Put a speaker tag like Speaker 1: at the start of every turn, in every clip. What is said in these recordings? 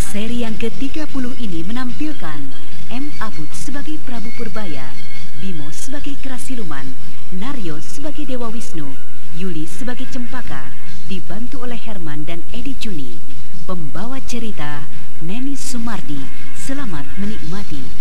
Speaker 1: Seri yang ke-30 ini menampilkan M. Abud sebagai Prabu Purbaya, Bimo sebagai Kerasiluman, Naryo sebagai Dewa Wisnu, Yuli sebagai Cempaka, dibantu oleh Herman dan Edi Juni. Pembawa cerita Neni Sumardi. Selamat menikmati.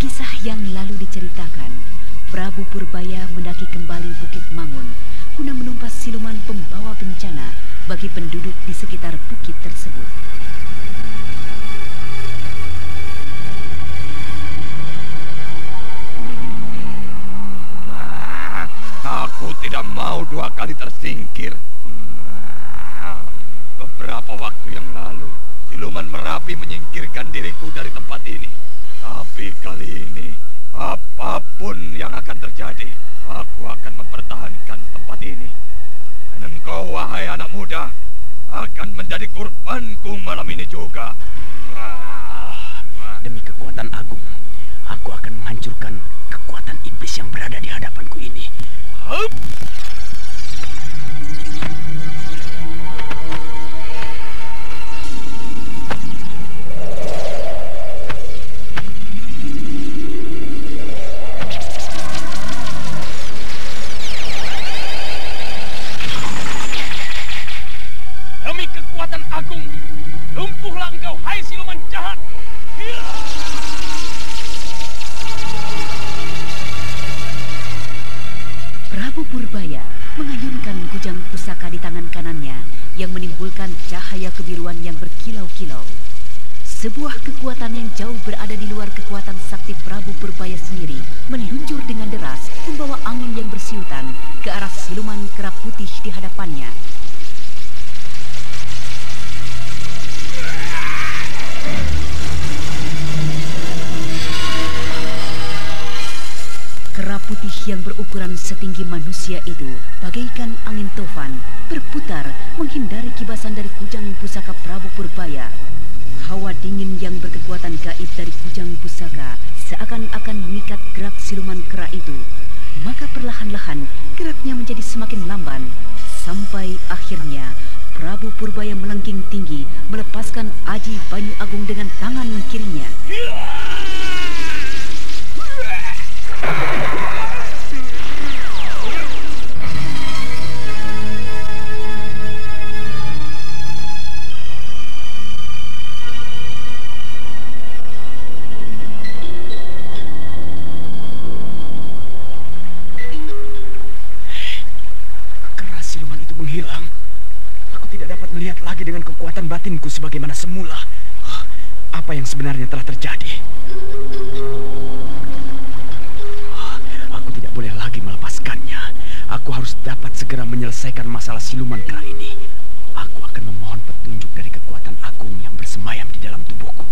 Speaker 1: Kisah yang lalu diceritakan, Prabu Purbaya mendaki kembali Bukit Mangun guna menumpas siluman pembawa bencana bagi penduduk di sekitar bukit tersebut.
Speaker 2: Nah, aku tidak mau dua kali tersingkir. Nah, beberapa waktu yang lalu, siluman Merapi menyingkirkan diriku dari tempat ini. Tapi kali ini, apa pun yang akan terjadi, aku akan mempertahankan tempat ini. Dan engkau, wahai anak muda, akan menjadi kurbanku malam ini juga.
Speaker 3: Demi kekuatan agung, aku akan menghancurkan kekuatan iblis yang berada di hadapanku ini.
Speaker 2: Hup!
Speaker 3: Kekuatan agung, lumpuhlah engkau, hai siluman jahat!
Speaker 1: Prabu Purbaya mengayunkan kujang pusaka di tangan kanannya yang menimbulkan cahaya kebiruan yang berkilau-kilau. Sebuah kekuatan yang jauh berada di luar kekuatan sakti Prabu Purbaya sendiri meluncur dengan deras membawa angin yang bersiutan ke arah siluman kerap putih di hadapannya. Kera putih yang berukuran setinggi manusia itu bagaikan angin tofan berputar menghindari kibasan dari kujang pusaka Prabu Purbaya. Hawa dingin yang berkekuatan gaib dari kujang pusaka seakan-akan mengikat gerak siluman kera itu. Maka perlahan-lahan geraknya menjadi semakin lamban sampai akhirnya Prabu Purbaya melengking tinggi melepaskan Aji Banyu Agung dengan tangan kirinya.
Speaker 3: Sebagaimana semula. Apa yang sebenarnya telah terjadi? Aku tidak boleh lagi melepaskannya. Aku harus dapat segera menyelesaikan masalah siluman kera ini. Aku akan memohon petunjuk dari kekuatan agung yang bersemayam di dalam tubuhku.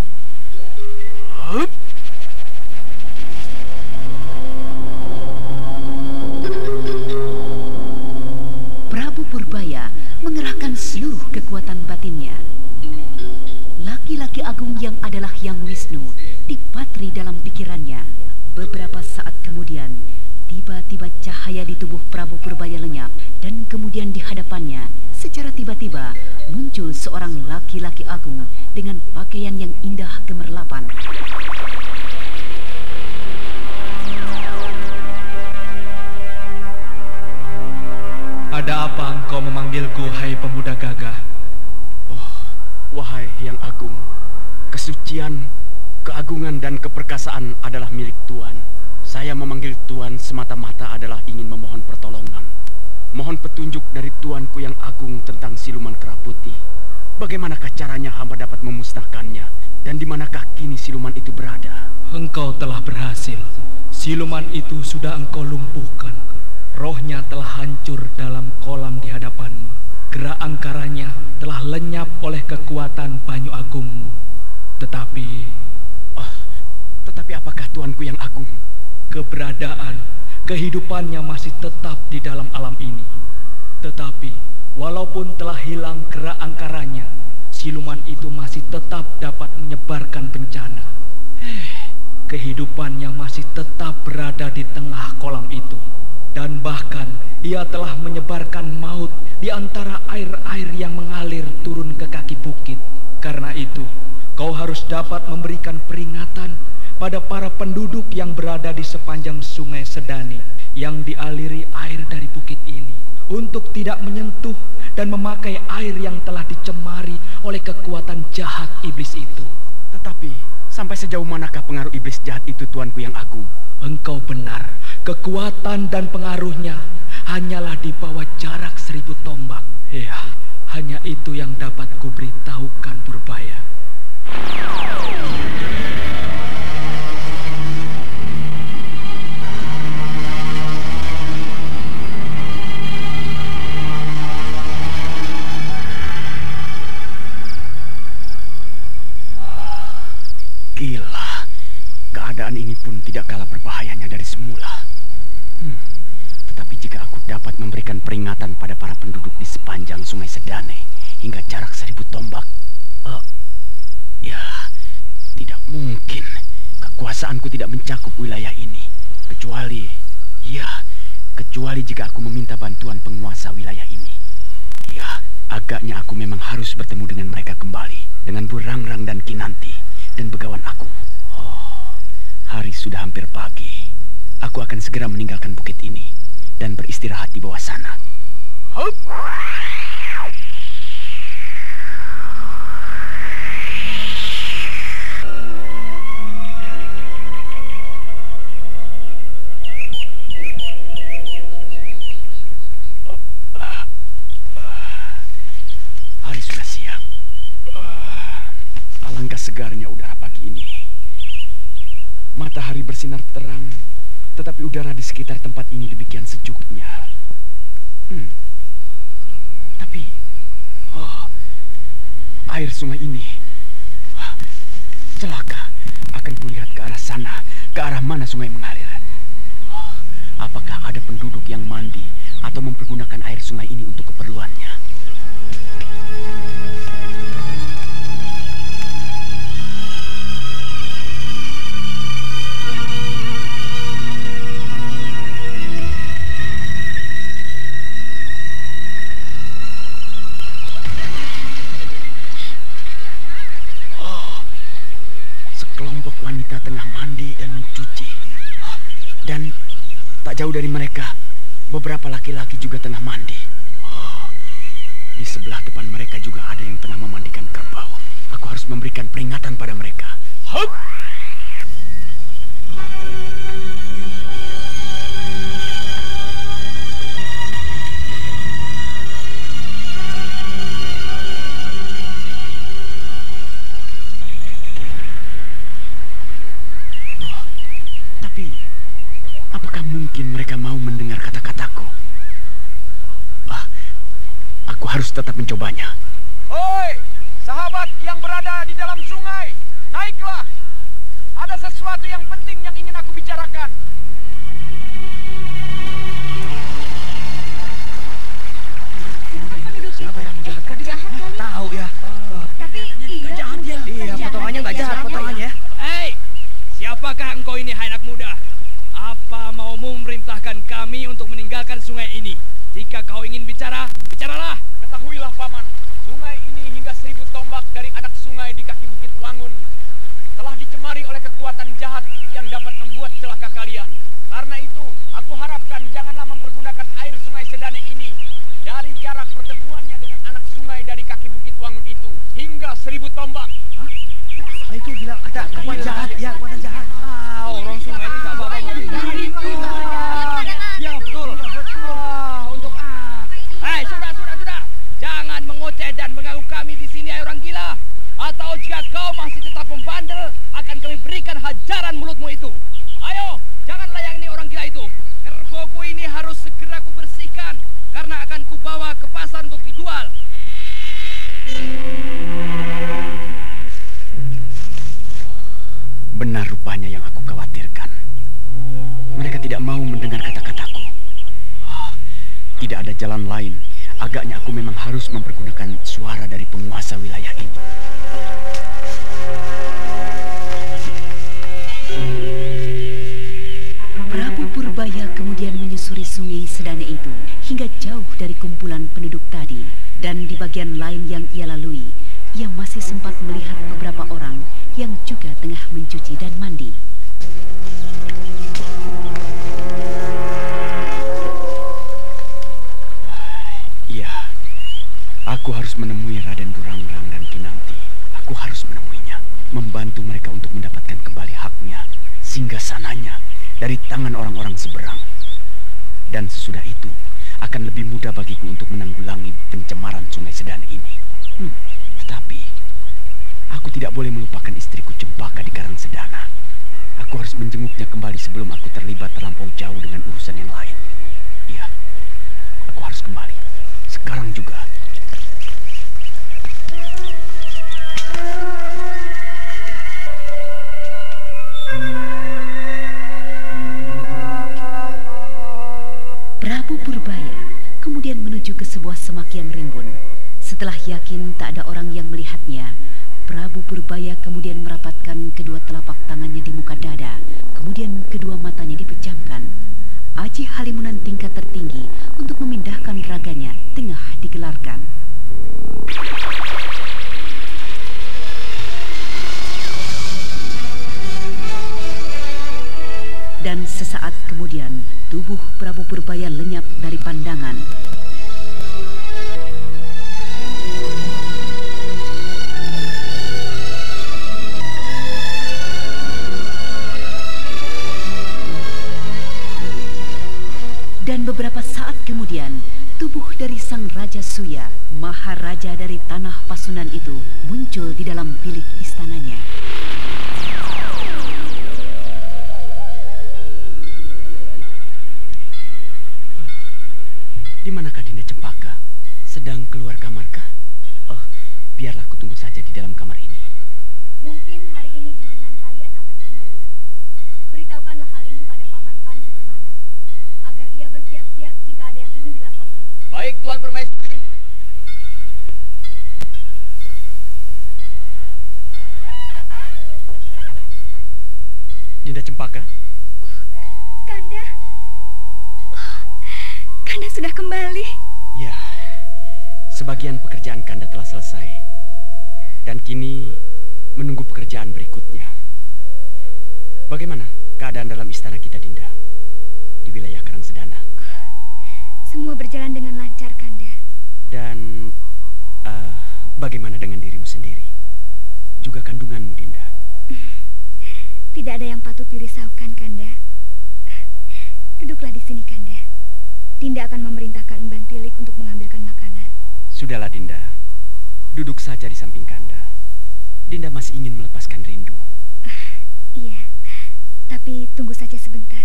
Speaker 1: Prabu Purbaya mengerahkan seluruh kekuatan batinnya. Laki-laki agung yang adalah Yang Wisnu dipatri dalam pikirannya. Beberapa saat kemudian, tiba-tiba cahaya di tubuh Prabu Purbaya lenyap dan kemudian di hadapannya secara tiba-tiba muncul seorang laki-laki agung dengan pakaian yang indah gemerlapan.
Speaker 4: Ada apa engkau memanggilku, hai pemuda gagah?
Speaker 3: Yang agung, kesucian, keagungan dan keperkasaan adalah milik Tuhan. Saya memanggil Tuhan semata-mata adalah ingin memohon pertolongan. Mohon petunjuk dari Tuanku yang agung tentang siluman kera putih. Bagaimanakah caranya hamba dapat memusnahkannya? Dan di manakah kini siluman itu berada?
Speaker 4: Engkau telah berhasil. Siluman itu sudah engkau lumpuhkan. Rohnya telah hancur dalam kolam di hadapanmu. Gerak angkaranya telah lenyap oleh kekuatan Banyu Agungmu. Tetapi...
Speaker 3: Oh, tetapi apakah Tuanku yang agung?
Speaker 4: Keberadaan, kehidupannya masih tetap di dalam alam ini. Tetapi, walaupun telah hilang gerak angkaranya, siluman itu masih tetap dapat menyebarkan bencana. Eh, kehidupannya masih tetap berada di tengah kolam itu. Dan bahkan ia telah menyebarkan maut di antara air-air yang mengalir turun ke kaki bukit. Karena itu, kau harus dapat memberikan peringatan pada para penduduk yang berada di sepanjang sungai Sedani yang dialiri air dari bukit ini untuk tidak menyentuh dan memakai air yang telah dicemari oleh kekuatan jahat iblis itu.
Speaker 3: Tetapi sampai sejauh manakah pengaruh iblis jahat itu tuanku yang agung?
Speaker 4: Engkau benar. Kekuatan dan pengaruhnya hanyalah di bawah jarak seribu tombak. Ya, hanya itu yang dapat kuberitahukan Purbaya.
Speaker 3: Kekuasaanku tidak mencakup wilayah ini. Kecuali, ya, kecuali jika aku meminta bantuan penguasa wilayah ini. Ya, agaknya aku memang harus bertemu dengan mereka kembali dengan Burangrang dan Kinanti dan Begawan Agung. Oh, hari sudah hampir pagi. Aku akan segera meninggalkan bukit ini dan beristirahat di bawah sana. Hup! Matahari bersinar terang, tetapi udara di sekitar tempat ini demikian sejuknya. Hmm. Tapi, oh, air sungai ini, wah, celaka. Akan kulihat ke arah sana, ke arah mana sungai mengalir. Oh, apakah ada penduduk yang mandi atau mempergunakan air sungai ini untuk keperluannya? Dan mencuci. Dan tak jauh dari mereka, beberapa laki-laki juga tengah mandi. Di sebelah depan mereka juga ada yang tengah memandikan kerbau. Aku harus memberikan peringatan pada mereka. Hup! harus tetap mencobanya.
Speaker 5: Hoi, sahabat yang berada di dalam sungai, naiklah. Ada sesuatu yang penting yang ingin aku bicarakan.
Speaker 6: Siapa yang jahat? Tahu ya.
Speaker 7: Tapi iya. Jahat dia.
Speaker 6: Iya, potongannya nggak jahat potongannya.
Speaker 4: Ya. Hei, siapakah engkau ini, anak muda? Apa maumu memerintahkan kami untuk meninggalkan sungai ini? Jika kau ingin bicara, bicaralah.
Speaker 5: Ketahuilah paman, sungai ini hingga seribu tombak dari anak sungai di kaki bukit Wangun telah dicemari oleh kekuatan jahat yang dapat membuat celaka kalian. Karena itu, aku harapkan janganlah mempergunakan air sungai Sedane ini dari jarak pertemuannya dengan anak sungai dari kaki bukit Wangun itu hingga seribu tombak.
Speaker 3: Hah? Itu bilang ada kekuatan jahat, ya kekuatan jahat.
Speaker 4: Ah, orang sungai itu gak apa-apa Ya betul. Ah, untuk ah. Hei, sudah, sudah, sudah. Jangan mengoceh dan mengganggu kami di sini, hai orang gila. Atau jika kau masih tetap membandel, akan kami berikan hajaran mulutmu itu. Ayo, jangan layani orang gila itu. Kerboku ini harus segera kubersihkan karena akan kubawa ke pasar untuk dijual.
Speaker 3: Benar rupanya yang aku khawatirkan. Mereka tidak mau mendengar kata-kataku. Tidak ada jalan lain. Agaknya aku memang harus mempergunakan suara dari penguasa wilayah ini.
Speaker 1: Prabu Purbaya kemudian menyusuri sungai Sedane itu hingga jauh dari kumpulan penduduk tadi. Dan di bagian lain yang ia lalui, ia masih sempat melihat beberapa orang yang juga tengah mencuci dan mandi.
Speaker 3: Iya, aku harus menemui Raden Burangrang dan Kinanti. Aku harus menemuinya, membantu mereka untuk mendapatkan kembali haknya, singgah sananya dari tangan orang-orang seberang. Dan sesudah itu, akan lebih mudah bagiku untuk menanggulangi pencemaran sungai Sedane ini. Hmm, tetapi, aku tidak boleh melupakan istriku Cempaka di Karang Sedana. Aku harus menjenguknya kembali sebelum aku terlibat terlampau jauh dengan urusan yang lain. Iya, aku harus kembali. Sekarang juga.
Speaker 1: Menuju ke sebuah semak yang rimbun. Setelah yakin tak ada orang yang melihatnya, Prabu Purbaya kemudian merapatkan kedua telapak tangannya di muka dada, kemudian kedua matanya dipejamkan. Aji Halimunan tingkat tertinggi untuk memindahkan raganya tengah digelarkan. Dan sesaat kemudian, tubuh Prabu Purbaya lenyap dari pandangan. Beberapa saat kemudian, tubuh dari sang Raja Suya, Maharaja dari tanah Pasunan itu, muncul di dalam bilik istananya.
Speaker 3: Di manakah Dinda Cempaka? Sedang keluar kamarkah? Oh, biarlah aku tunggu saja di dalam kamar ini.
Speaker 6: Mungkin hari ini junjungan
Speaker 4: Tuan Permaisuri.
Speaker 3: Dinda Cempaka?
Speaker 6: Kanda, oh, Kanda sudah kembali.
Speaker 3: Ya, sebagian pekerjaan Kanda telah selesai. Dan kini menunggu pekerjaan berikutnya. Bagaimana keadaan dalam istana kita, Dinda? Di wilayah Karang Sedana.
Speaker 6: Semua berjalan dengan lancar, Kanda.
Speaker 3: Dan eh, bagaimana dengan dirimu sendiri? Juga kandunganmu, Dinda.
Speaker 6: Tidak ada yang patut dirisaukan, Kanda. Duduklah di sini, Kanda. Dinda akan memerintahkan Emban Tilik untuk mengambilkan makanan.
Speaker 3: Sudahlah, Dinda. Duduk saja di samping Kanda. Dinda masih ingin melepaskan rindu.
Speaker 6: Iya, tapi tunggu saja sebentar.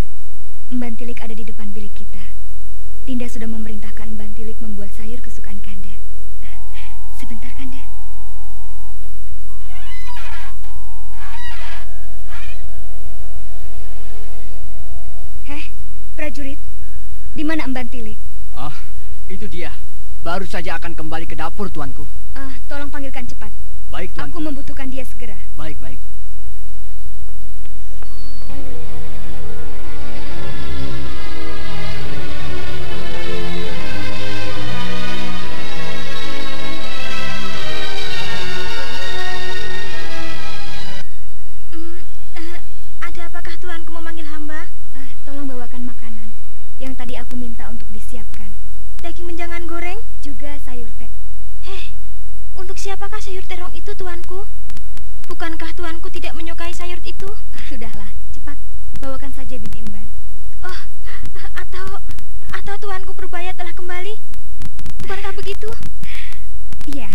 Speaker 6: Emban Tilik ada di depan bilik kita. Dinda sudah memerintahkan Emban Tilik membuat sayur kesukaan Kanda. Sebentar, Kanda. Heh, prajurit. Di mana Emban Tilik?
Speaker 7: Oh, itu dia. Baru saja akan kembali ke dapur, tuanku.
Speaker 6: Ah, tolong panggilkan cepat.
Speaker 7: Baik,
Speaker 6: Aku
Speaker 7: tuanku.
Speaker 6: membutuhkan dia segera.
Speaker 7: Baik, baik.
Speaker 6: Disiapkan.
Speaker 8: Daging menjangan goreng?
Speaker 6: Juga sayur teh.
Speaker 8: Heh, untuk siapakah sayur terong itu, tuanku? Bukankah tuanku tidak menyukai sayur itu?
Speaker 6: Sudahlah, cepat bawakan saja bibi emban.
Speaker 8: Oh, atau atau tuanku Purbaya telah kembali? Bukankah begitu?
Speaker 6: Iya,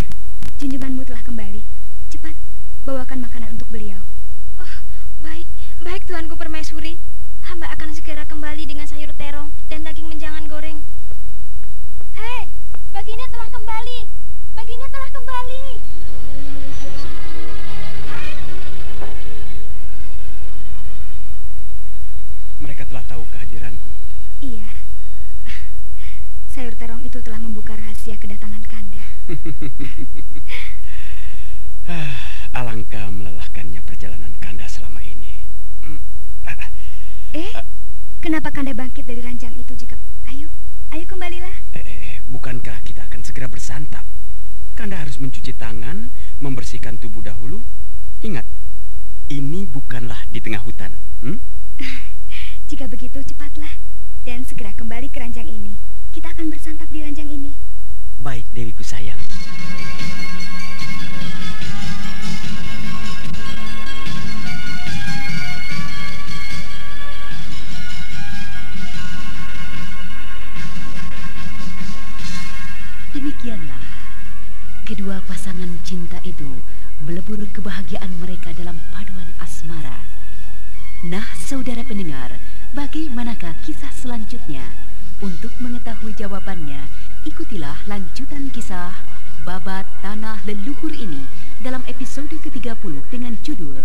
Speaker 6: junjunganmu telah kembali. Cepat, bawakan makanan untuk beliau.
Speaker 8: Oh, baik, baik tuanku Permaisuri. Hamba akan segera kembali dengan sayur terong dan daging menjangan goreng. Hei, baginya telah kembali. Baginya telah kembali.
Speaker 3: Mereka telah tahu kehadiranku.
Speaker 6: Iya. Sayur terong itu telah membuka rahasia kedatangan Kanda.
Speaker 3: Ah, alangkah melelahkannya perjalanan Kanda selama ini. Hmm, ah,
Speaker 6: Eh, kenapa Kanda bangkit dari ranjang itu jika... Ayo, ayo kembalilah.
Speaker 3: Eh, eh, eh, bukankah kita akan segera bersantap? Kanda harus mencuci tangan, membersihkan tubuh dahulu. Ingat, ini bukanlah di tengah hutan. Hmm?
Speaker 6: Jika begitu, cepatlah. Dan segera kembali ke ranjang ini. Kita akan bersantap di ranjang ini.
Speaker 3: Baik, Dewiku sayang.
Speaker 1: Melebur kebahagiaan mereka dalam paduan asmara. Nah, saudara pendengar, bagaimanakah kisah selanjutnya? Untuk mengetahui jawabannya, ikutilah lanjutan kisah Babat Tanah Leluhur ini dalam episode ke-30 dengan judul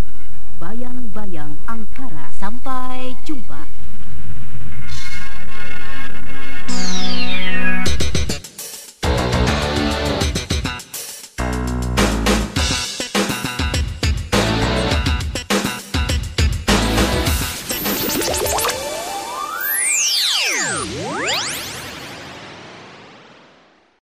Speaker 1: Bayang-Bayang Angkara. Sampai jumpa.